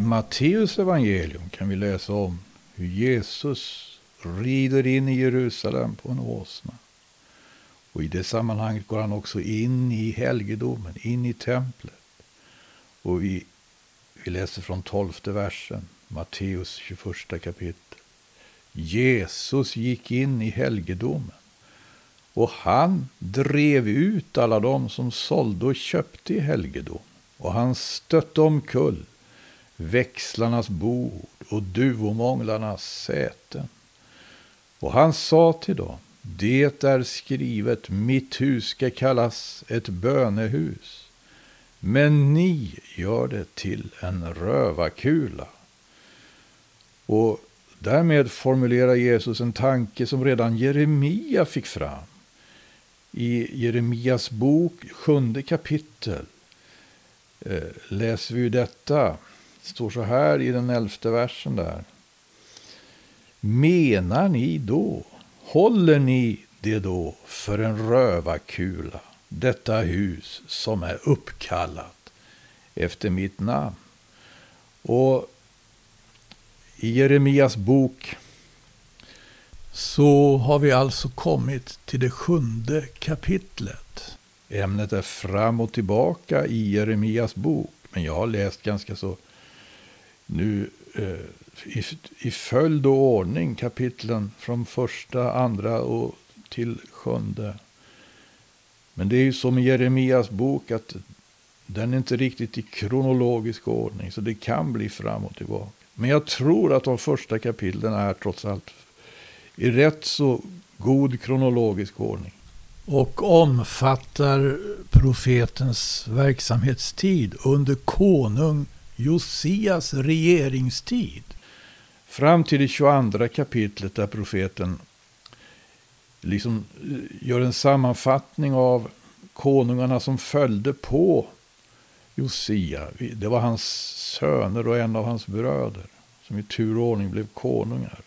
I Matteus evangelium kan vi läsa om hur Jesus rider in i Jerusalem på en åsna. Och i det sammanhanget går han också in i helgedomen, in i templet. Och vi, vi läser från tolfte versen, Matteus 21 kapitel. Jesus gick in i helgedomen. Och han drev ut alla dem som sålde och köpte i helgedom. Och han stötte omkull växlarnas bord och duvomånglarnas säten. Och han sa till dem, det är skrivet, mitt hus ska kallas ett bönehus. Men ni gör det till en rövarkula. Och därmed formulerar Jesus en tanke som redan Jeremia fick fram. I Jeremias bok, sjunde kapitel, eh, läser vi detta. Det står så här i den elfte versen där. Menar ni då, håller ni det då för en rövarkula, detta hus som är uppkallat efter mitt namn? Och i Jeremias bok så har vi alltså kommit till det sjunde kapitlet. Ämnet är fram och tillbaka i Jeremias bok, men jag har läst ganska så nu eh, i, i följd och ordning kapitlen från första, andra och till sjunde. Men det är ju som i Jeremias bok att den är inte riktigt i kronologisk ordning, så det kan bli fram och tillbaka. Men jag tror att de första kapitlen är trots allt i rätt så god kronologisk ordning. Och omfattar profetens verksamhetstid under konung Josias regeringstid. Fram till det 22 kapitlet där profeten liksom eh, gör en sammanfattning av konungarna som följde på Josia. Det var hans söner och en av hans bröder som i tur och ordning blev konungar.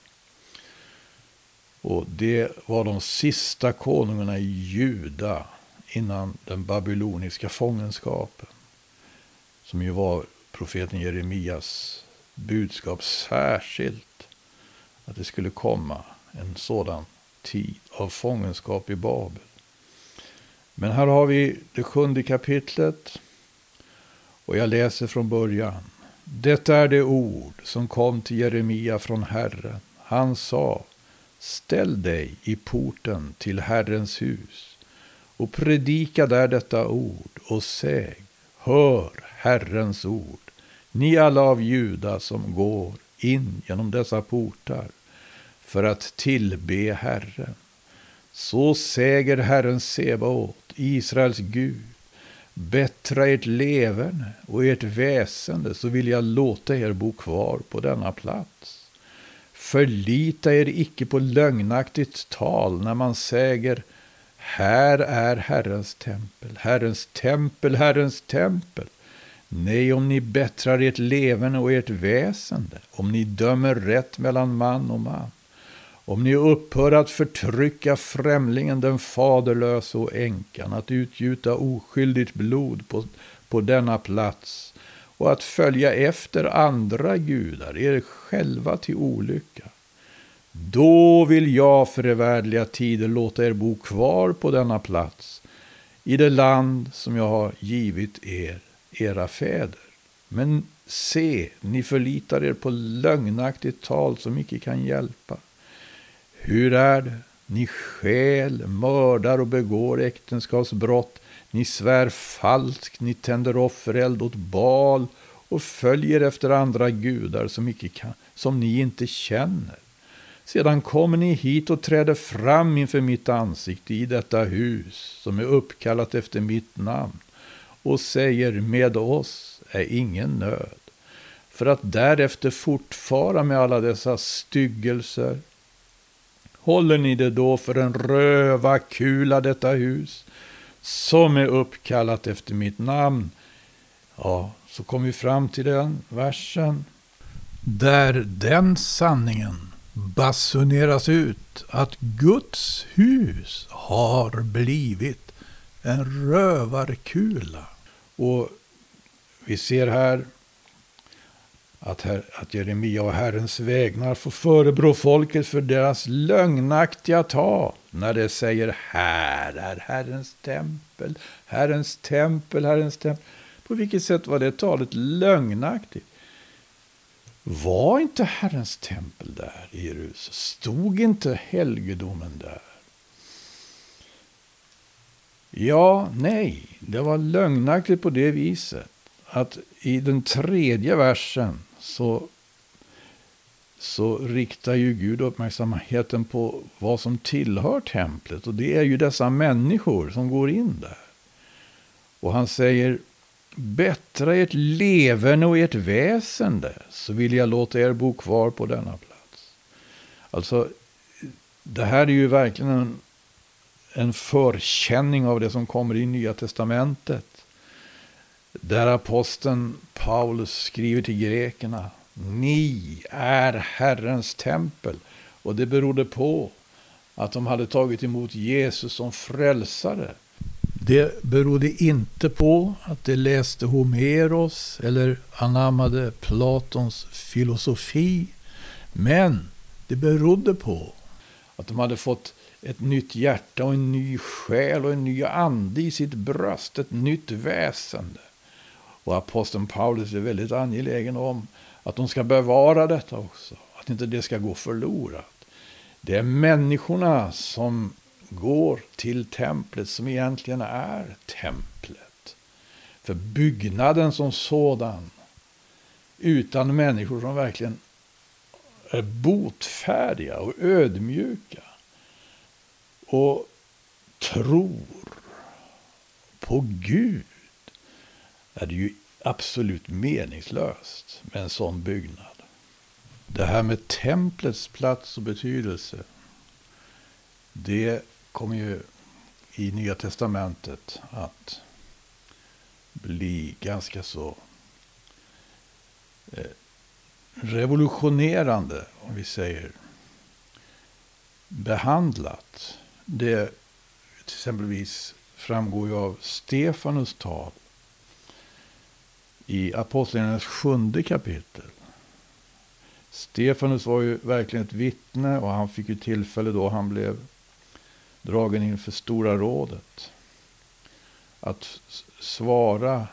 Och det var de sista konungarna i Juda innan den babyloniska fångenskapen. Som ju var profeten Jeremias budskap särskilt. Att det skulle komma en sådan tid av fångenskap i Babel. Men här har vi det sjunde kapitlet. Och jag läser från början. Detta är det ord som kom till Jeremia från Herren. Han sa, ställ dig i porten till Herrens hus och predika där detta ord och säg, hör Herrens ord, ni alla av Juda som går in genom dessa portar för att tillbe Herren. Så säger Herren Sebaot, Israels Gud, bättra ert leverne och ert väsende så vill jag låta er bo kvar på denna plats. Förlita er icke på lögnaktigt tal när man säger här är Herrens tempel, Herrens tempel, Herrens tempel. Nej, om ni bättrar ert leven och ert väsende, om ni dömer rätt mellan man och man, om ni upphör att förtrycka främlingen, den faderlöse och änkan, att utgjuta oskyldigt blod på, på denna plats och att följa efter andra gudar, er själva till olycka. Då vill jag för evärdliga tider låta er bo kvar på denna plats, i det land som jag har givit er, era fäder. Men se, ni förlitar er på lögnaktigt tal som icke kan hjälpa. Hur är det? Ni skäl, mördar och begår äktenskapsbrott. Ni svär falskt, ni tänder offereld åt bal och följer efter andra gudar som, icke kan, som ni inte känner. Sedan kommer ni hit och träder fram inför mitt ansikte i detta hus som är uppkallat efter mitt namn och säger med oss är ingen nöd. För att därefter fortfara med alla dessa styggelser, Håller ni det då för en rövarkula detta hus, som är uppkallat efter mitt namn? Ja, så kom vi fram till den versen. Där den sanningen basuneras ut att Guds hus har blivit en rövarkula. Och vi ser här att, her, att Jeremia och Herrens vägnar får förebrå folket för deras lögnaktiga tal när det säger här är Herrens tempel, Herrens tempel, Herrens tempel. På vilket sätt var det talet lögnaktigt? Var inte Herrens tempel där i Jerusalem? Stod inte helgedomen där? Ja, nej, det var lögnaktigt på det viset att i den tredje versen så, så riktar ju Gud uppmärksamheten på vad som tillhör templet. Och det är ju dessa människor som går in där. Och han säger, bättra ert leverne och ert väsende, så vill jag låta er bo kvar på denna plats. Alltså, det här är ju verkligen en, en förkänning av det som kommer i Nya Testamentet. Där aposteln Paulus skriver till grekerna. Ni är Herrens tempel. Och det berodde på att de hade tagit emot Jesus som frälsare. Det berodde inte på att de läste Homeros eller anammade Platons filosofi. Men det berodde på att de hade fått ett nytt hjärta och en ny själ och en ny ande i sitt bröst, ett nytt väsende. Och aposteln Paulus är väldigt angelägen om att de ska bevara detta också. Att inte det ska gå förlorat. Det är människorna som går till templet som egentligen är templet. För byggnaden som sådan, utan människor som verkligen är botfärdiga och ödmjuka och tror på Gud är det ju absolut meningslöst med en sån byggnad. Det här med templets plats och betydelse, det kommer ju i Nya Testamentet att bli ganska så eh, revolutionerande, om vi säger, behandlat. Det till exempelvis framgår ju av Stefanus tal i Apostlagärningarnas sjunde kapitel. Stefanus var ju verkligen ett vittne och han fick ju tillfälle då han blev dragen inför Stora rådet. Att svara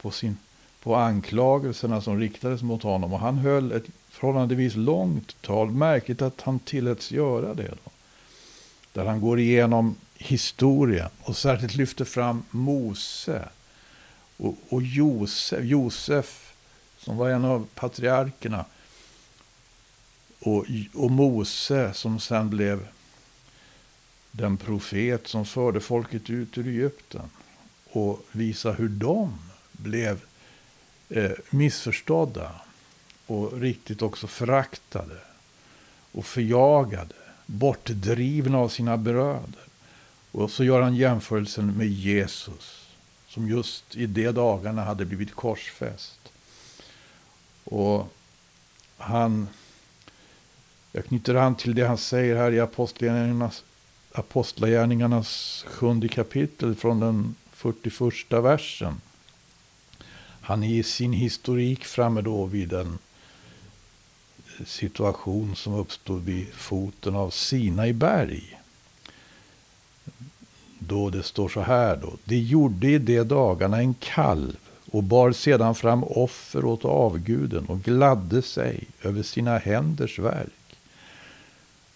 på, sin, på anklagelserna som riktades mot honom. Och han höll ett förhållandevis långt tal. Märkligt att han tilläts göra det. Då. Där han går igenom historien och särskilt lyfter fram Mose och, och Josef, Josef, som var en av patriarkerna. Och, och Mose som sen blev den profet som förde folket ut ur Egypten. Och visa hur de blev eh, missförstådda. Och riktigt också föraktade. Och förjagade. Bortdrivna av sina bröder. Och så gör han jämförelsen med Jesus som just i de dagarna hade blivit korsfäst. Och han, jag knyter an till det han säger här i Apostlagärningarnas, Apostlagärningarnas sjunde kapitel från den 41 versen. Han är i sin historik framme då vid en situation som uppstod vid foten av Sinai berg. Då det står så här då. De gjorde i de dagarna en kalv och bar sedan fram offer åt avguden och gladde sig över sina händers verk.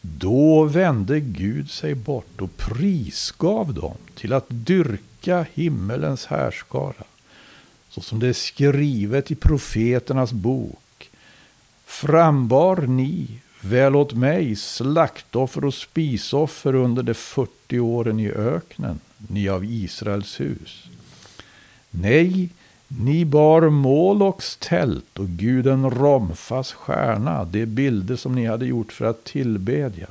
Då vände Gud sig bort och prisgav dem till att dyrka himmelens härskara. Så som det är skrivet i profeternas bok. Frambar ni Väl åt mig slaktoffer och spisoffer under de 40 åren i öknen, ni av Israels hus. Nej, ni bar Moloks tält och guden Romfas stjärna, de bilder som ni hade gjort för att tillbedja.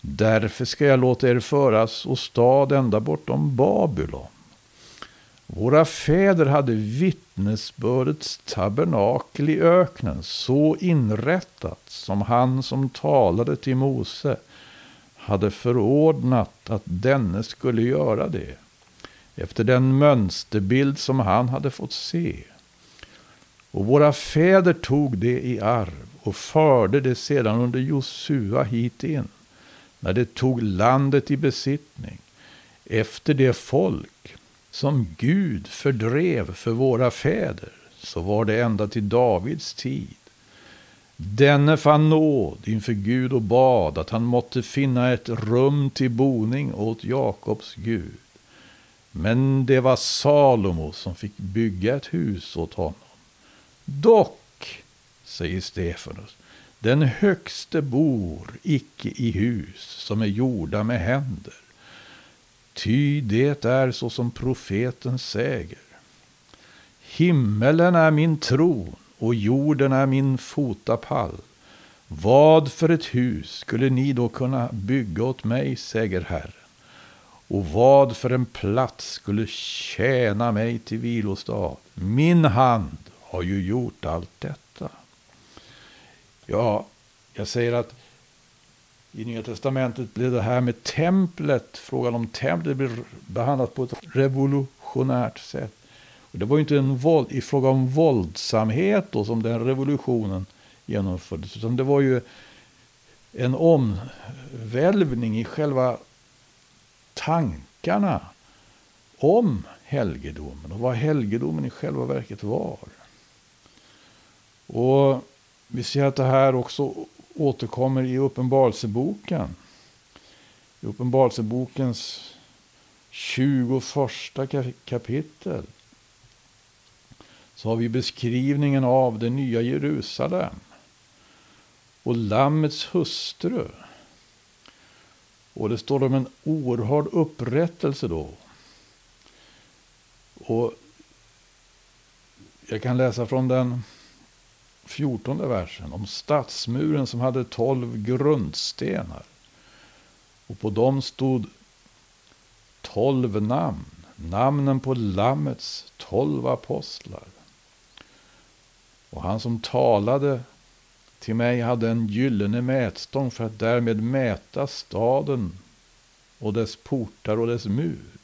Därför ska jag låta er föras och stad ända bortom Babylon. Våra fäder hade vittnesbördets tabernakel i öknen så inrättat som han som talade till Mose hade förordnat att denne skulle göra det efter den mönsterbild som han hade fått se. Och våra fäder tog det i arv och förde det sedan under Josua hit in, när det tog landet i besittning, efter det folk som Gud fördrev för våra fäder, så var det ända till Davids tid. Denne fann nåd inför Gud och bad att han måtte finna ett rum till boning åt Jakobs Gud. Men det var Salomo som fick bygga ett hus åt honom. Dock, säger Stefanus, den högste bor icke i hus som är gjorda med händer. Ty det är så som profeten säger. Himmelen är min tron och jorden är min fotapall. Vad för ett hus skulle ni då kunna bygga åt mig, säger Herren. Och vad för en plats skulle tjäna mig till vilostad? Min hand har ju gjort allt detta. Ja, jag säger att i Nya Testamentet blev det här med templet, frågan om templet, blev behandlat på ett revolutionärt sätt. Och det var ju inte en våld, i fråga om våldsamhet då, som den revolutionen genomfördes, utan det var ju en omvälvning i själva tankarna om helgedomen och vad helgedomen i själva verket var. Och vi ser att det här också återkommer i Uppenbarelseboken. I Uppenbarelsebokens 21 kapitel så har vi beskrivningen av det nya Jerusalem och Lammets hustru. Och det står om en oerhörd upprättelse då. Och jag kan läsa från den fjortonde versen om stadsmuren som hade tolv grundstenar. Och på dem stod tolv namn, namnen på Lammets tolv apostlar. Och han som talade till mig hade en gyllene mätstång för att därmed mäta staden och dess portar och dess mur.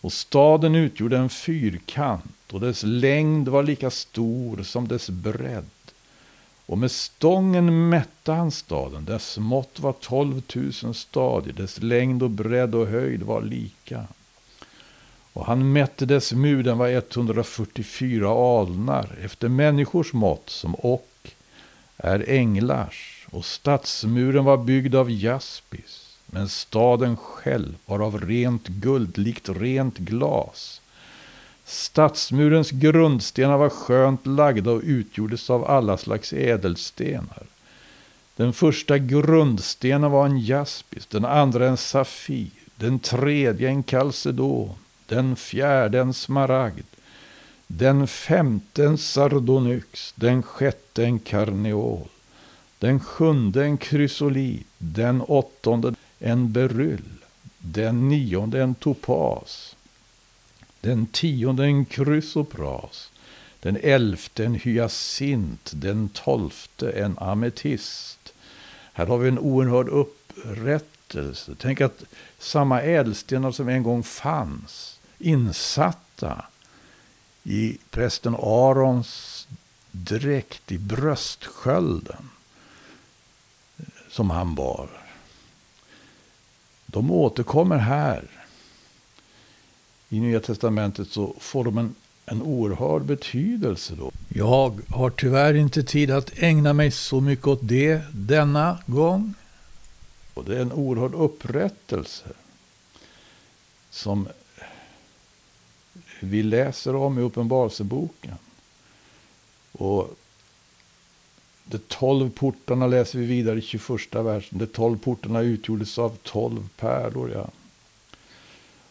Och staden utgjorde en fyrkant och dess längd var lika stor som dess bredd. Och med stången mätte han staden, dess mått var tolv tusen stadier, dess längd och bredd och höjd var lika. Och han mätte dess mur, den var 144 alnar, efter människors mått som och är änglars. Och stadsmuren var byggd av jaspis, men staden själv var av rent guld, likt rent glas. Stadsmurens grundstenar var skönt lagda och utgjordes av alla slags ädelstenar. Den första grundstenen var en jaspis, den andra en safir, den tredje en kalcedon, den fjärde en smaragd, den femte en sardonyx, den sjätte en karneol, den sjunde en krysolit, den åttonde en beryll, den nionde en topas, den tionde en krysopras, den elfte en hyacint, den tolfte en ametist. Här har vi en oerhörd upprättelse. Tänk att samma ädelstenar som en gång fanns insatta i prästen Arons dräkt i bröstskölden som han bar. De återkommer här. I Nya Testamentet så får de en, en oerhörd betydelse då. Jag har tyvärr inte tid att ägna mig så mycket åt det denna gång. Och det är en oerhörd upprättelse som vi läser om i Uppenbarelseboken. Och de tolv portarna läser vi vidare i 21 versen. De tolv portarna utgjordes av tolv pärlor. Ja.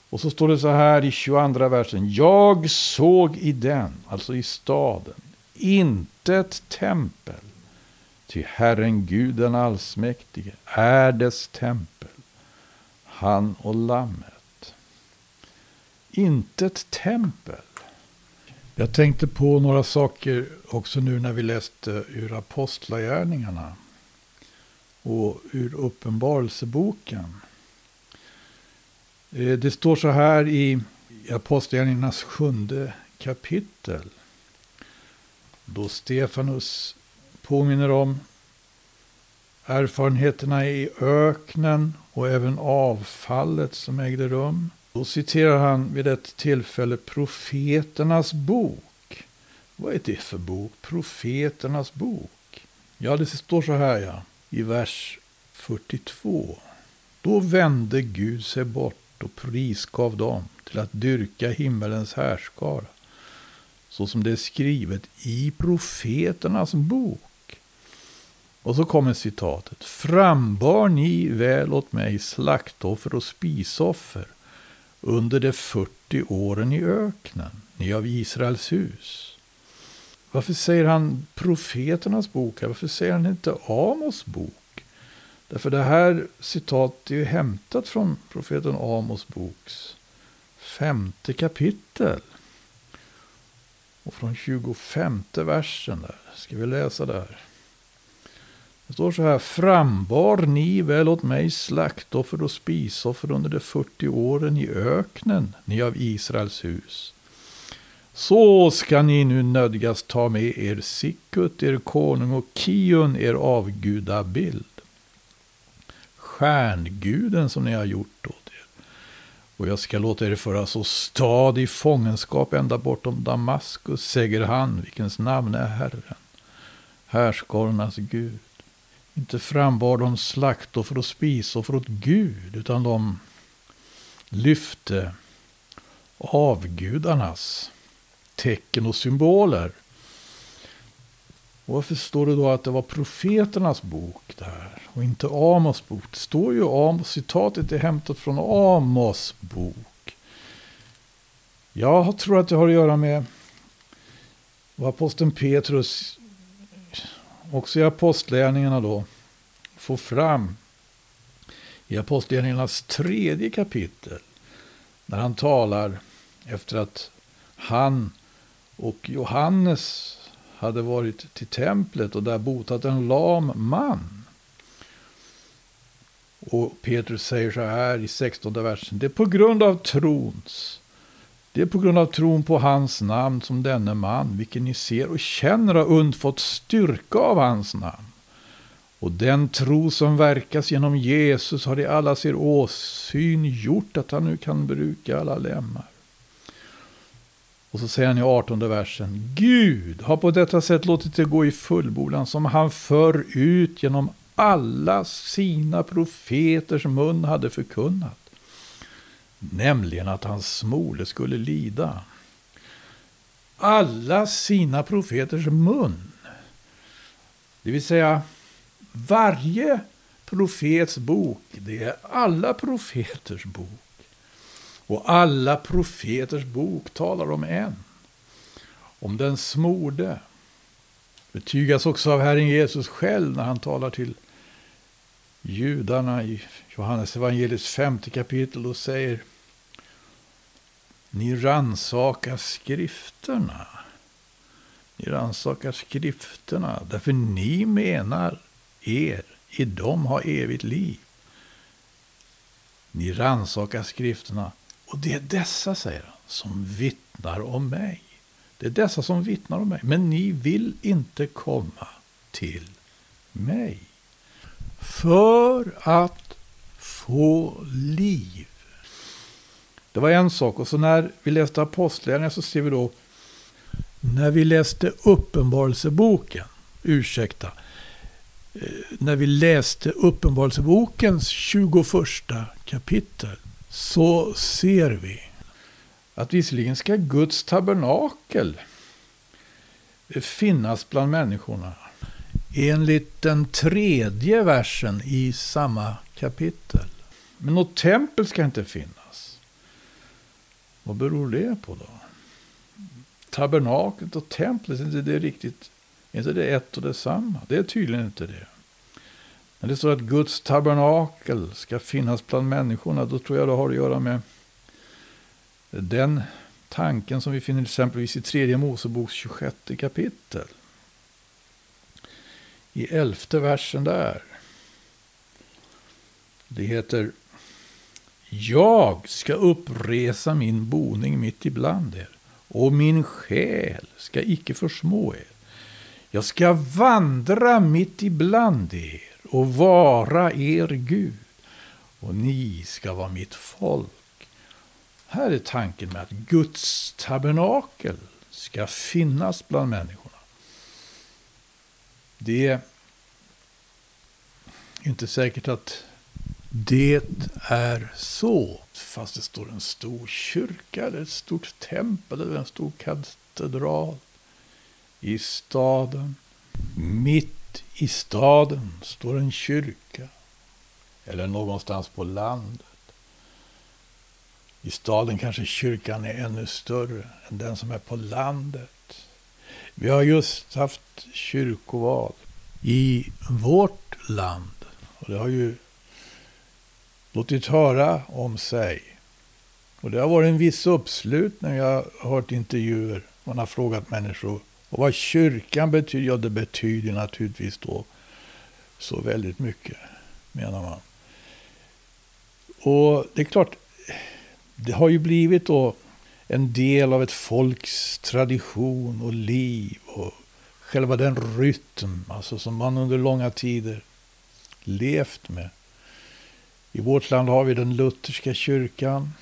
Och så står det så här i 22 versen. Jag såg i den, alltså i staden, inte ett tempel. Ty Herren Gud den allsmäktige är dess tempel. Han och lammet inte ett tempel. Jag tänkte på några saker också nu när vi läste ur Apostlagärningarna och ur Uppenbarelseboken. Eh, det står så här i Apostlagärningarnas sjunde kapitel. då Stefanus påminner om erfarenheterna i öknen och även avfallet som ägde rum. Då citerar han vid ett tillfälle profeternas bok. Vad är det för bok? Profeternas bok. Ja, det står så här ja, i vers 42. Då vände Gud sig bort och prisgav dem till att dyrka himmelens härskara. Så som det är skrivet i profeternas bok. Och så kommer citatet. Frambar ni väl åt mig slaktoffer och spisoffer under de 40 åren i öknen, ni av Israels hus. Varför säger han profeternas bok? Varför säger han inte Amos bok? Därför det här citatet är ju hämtat från profeten Amos boks femte kapitel. Och från 25 versen där. Ska vi läsa där. Det står så här. Frambar ni väl åt mig slaktoffer och spisoffer under de 40 åren i öknen, ni av Israels hus. Så ska ni nu nödgas ta med er Sikkut, er konung och Kion, er avgudabild. Stjärnguden som ni har gjort åt er. Och jag ska låta er föra så stad i fångenskap ända bortom Damaskus, säger han, vilkens namn är Herren, härskarnas Gud. Inte frambar de slaktoffer och spisoffer åt Gud, utan de lyfte avgudarnas tecken och symboler. Och varför står det då att det var profeternas bok där och inte Amos bok? Det står ju Amos, citatet är hämtat från Amos bok. Jag tror att det har att göra med vad aposteln Petrus också i apostlärningarna då, få fram i apostlärningarnas tredje kapitel. När han talar efter att han och Johannes hade varit till templet och där botat en lam man. Och Petrus säger så här i 16 versen. Det är på grund av trons det är på grund av tron på hans namn som denne man, vilken ni ser och känner, har undfått styrka av hans namn. Och den tro som verkas genom Jesus har i alla er åsyn gjort att han nu kan bruka alla lemmar. Och så säger han i 18 versen. Gud har på detta sätt låtit det gå i fullbordan som han för ut genom alla sina profeters mun hade förkunnat nämligen att hans smole skulle lida. Alla sina profeters mun. Det vill säga, varje profets bok, det är alla profeters bok. Och alla profeters bok talar om en. Om den smorde. Betygas också av Herren Jesus själv när han talar till judarna i Johannes evangeliets femte kapitel och säger ni ransakar skrifterna. Ni ransakar skrifterna därför ni menar er i dem har evigt liv. Ni ransakar skrifterna och det är dessa, säger han, som vittnar om mig. Det är dessa som vittnar om mig. Men ni vill inte komma till mig för att få liv. Det var en sak. Och så när vi läste Apostlagärningarna så ser vi då när vi läste Uppenbarelseboken, ursäkta, eh, när vi läste Uppenbarelsebokens 21 kapitel så ser vi att visserligen ska Guds tabernakel finnas bland människorna. Enligt den tredje versen i samma kapitel. Men något tempel ska inte finnas. Vad beror det på då? Tabernaklet och templet, är inte det riktigt, är inte det ett och detsamma? Det är tydligen inte det. När det står att Guds tabernakel ska finnas bland människorna, då tror jag det har att göra med den tanken som vi finner exempelvis i tredje Moseboks 26 kapitel i elfte versen där. Det heter jag ska uppresa min boning mitt ibland er och min själ ska icke försmå er. Jag ska vandra mitt ibland er och vara er Gud. Och ni ska vara mitt folk. Här är tanken med att Guds tabernakel ska finnas bland människorna. Det är inte säkert att det är så. Fast det står en stor kyrka, eller ett stort tempel, eller en stor katedral i staden. Mitt i staden står en kyrka. Eller någonstans på landet. I staden kanske kyrkan är ännu större än den som är på landet. Vi har just haft kyrkoval i vårt land. Och det har ju låtit höra om sig. Och det har varit en viss uppslutning. Jag har hört intervjuer. Man har frågat människor. Och vad kyrkan betyder? Ja, det betyder naturligtvis då så väldigt mycket, menar man. Och det är klart, det har ju blivit då en del av ett folks tradition och liv och själva den rytm alltså som man under långa tider levt med. I vårt land har vi den lutherska kyrkan.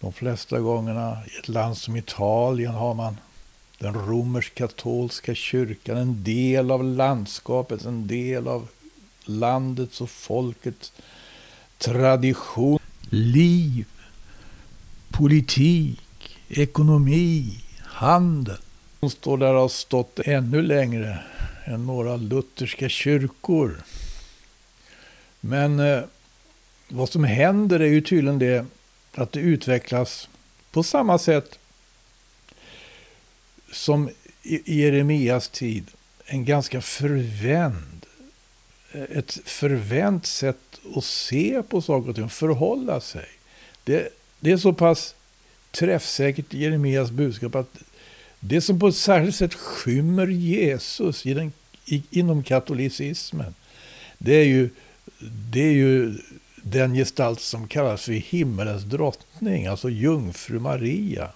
De flesta gångerna i ett land som Italien har man den romersk-katolska kyrkan, en del av landskapet, en del av landets och folkets tradition, liv, politik, ekonomi, handel. De står där och har stått ännu längre än några lutherska kyrkor. Men eh, vad som händer är ju tydligen det att det utvecklas på samma sätt som i Jeremias tid. En ganska förvänd, eh, ett förvänt sätt att se på saker och ting, förhålla sig. Det, det är så pass träffsäkert i Jeremias budskap att det som på ett särskilt sätt skymmer Jesus i den, i, inom katolicismen, det är ju det är ju den gestalt som kallas för himmelens drottning, alltså jungfru Maria.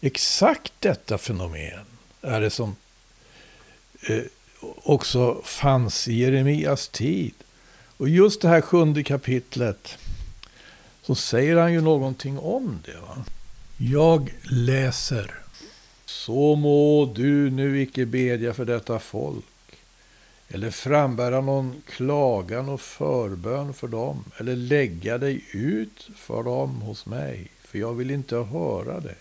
Exakt detta fenomen är det som eh, också fanns i Jeremias tid. Och just det här sjunde kapitlet så säger han ju någonting om det. Va? Jag läser. Så må du nu icke bedja för detta folk eller frambära någon klagan och förbön för dem, eller lägga dig ut för dem hos mig, för jag vill inte höra dig.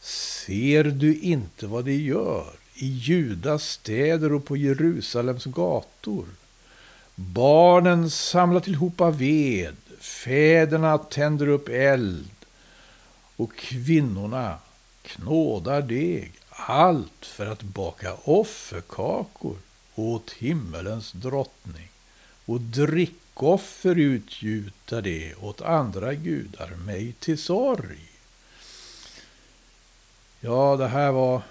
Ser du inte vad de gör i Judas städer och på Jerusalems gator? Barnen samlar tillhopa ved, fäderna tänder upp eld och kvinnorna knådar deg, allt för att baka offerkakor åt himmelens drottning och drickoffer utgjuta det åt andra gudar mig till sorg. Ja, det här var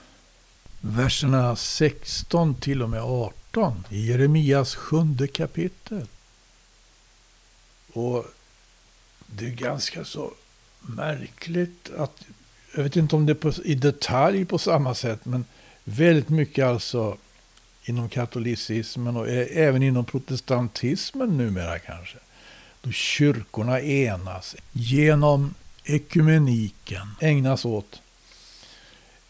verserna 16 till och med 18 i Jeremias sjunde kapitel. Och det är ganska så märkligt att, jag vet inte om det är på, i detalj på samma sätt, men väldigt mycket alltså inom katolicismen och även inom protestantismen numera kanske. Då kyrkorna enas genom ekumeniken, ägnas åt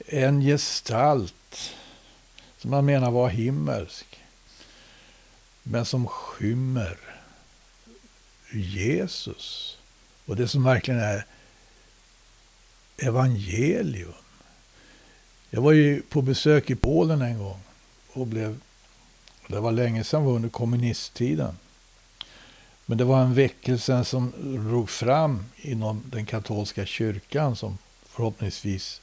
en gestalt som man menar var himmelsk. Men som skymmer Jesus. Och det som verkligen är evangelium. Jag var ju på besök i Polen en gång och blev, det var länge sedan, var under kommunisttiden. Men det var en väckelse som drog fram inom den katolska kyrkan som förhoppningsvis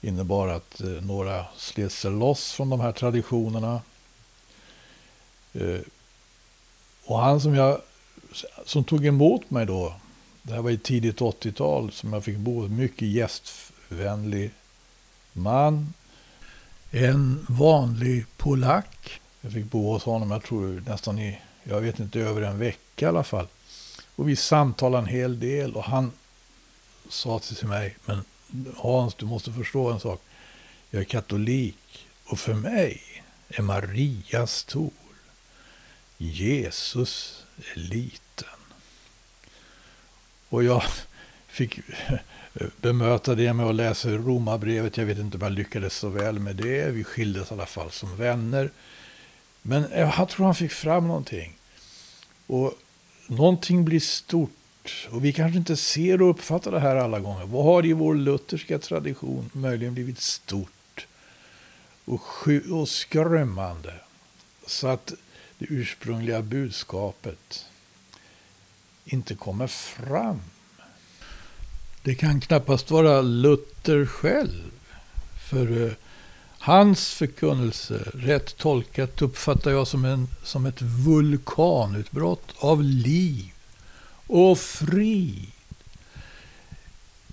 innebar att eh, några slet sig loss från de här traditionerna. Eh, och han som, jag, som tog emot mig då, det här var i tidigt 80-tal som jag fick bo, mycket gästvänlig man en vanlig polack. Jag fick bo hos honom, jag tror nästan i, jag vet inte, över en vecka i alla fall. Och vi samtalade en hel del och han sa till mig, men Hans, du måste förstå en sak. Jag är katolik och för mig är Maria stor. Jesus är liten. Och jag fick eh, bemöta det med att läsa Romarbrevet. Jag vet inte om jag lyckades så väl med det. Vi skildes i alla fall som vänner. Men jag tror han fick fram någonting. Och någonting blir stort. Och vi kanske inte ser och uppfattar det här alla gånger. Vad har i vår lutherska tradition möjligen blivit stort och, och skrämmande? Så att det ursprungliga budskapet inte kommer fram. Det kan knappast vara Luther själv. För eh, hans förkunnelse, rätt tolkat, uppfattar jag som, en, som ett vulkanutbrott av liv och frid.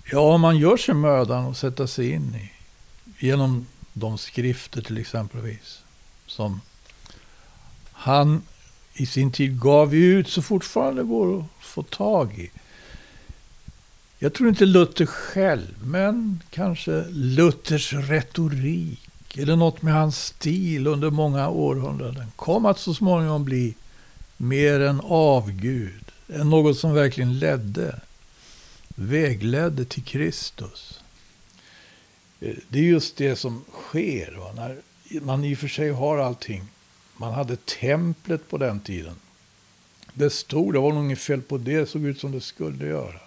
Ja, om man gör sig mödan att sätta sig in i, genom de skrifter till exempelvis, som han i sin tid gav ut, så fortfarande går att få tag i. Jag tror inte Luther själv, men kanske Luthers retorik eller något med hans stil under många århundraden kom att så småningom bli mer en avgud, än något som verkligen ledde, vägledde till Kristus. Eh, det är just det som sker va? när man i och för sig har allting. Man hade templet på den tiden. Det stod, det var nog inget fel på det, såg ut som det skulle göra.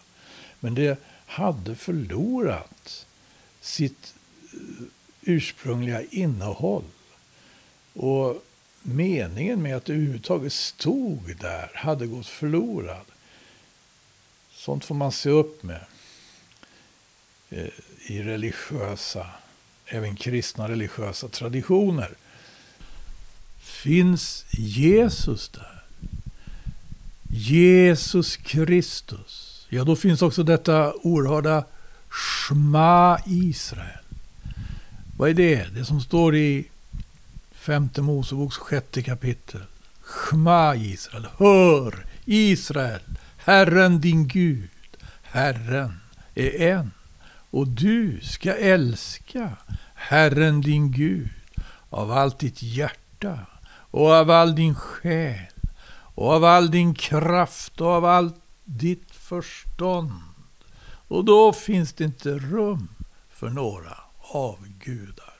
Men det hade förlorat sitt eh, ursprungliga innehåll. Och meningen med att det överhuvudtaget stod där hade gått förlorad. Sånt får man se upp med eh, i religiösa, även kristna religiösa traditioner. Finns Jesus där? Jesus Kristus. Ja, då finns också detta oerhörda Shma Israel. Vad är det? Det som står i femte Moseboks sjätte kapitel. Shma Israel. Hör Israel. Herren din Gud. Herren är en. Och du ska älska Herren din Gud av allt ditt hjärta och av all din själ och av all din kraft och av allt ditt förstånd. Och då finns det inte rum för några avgudar.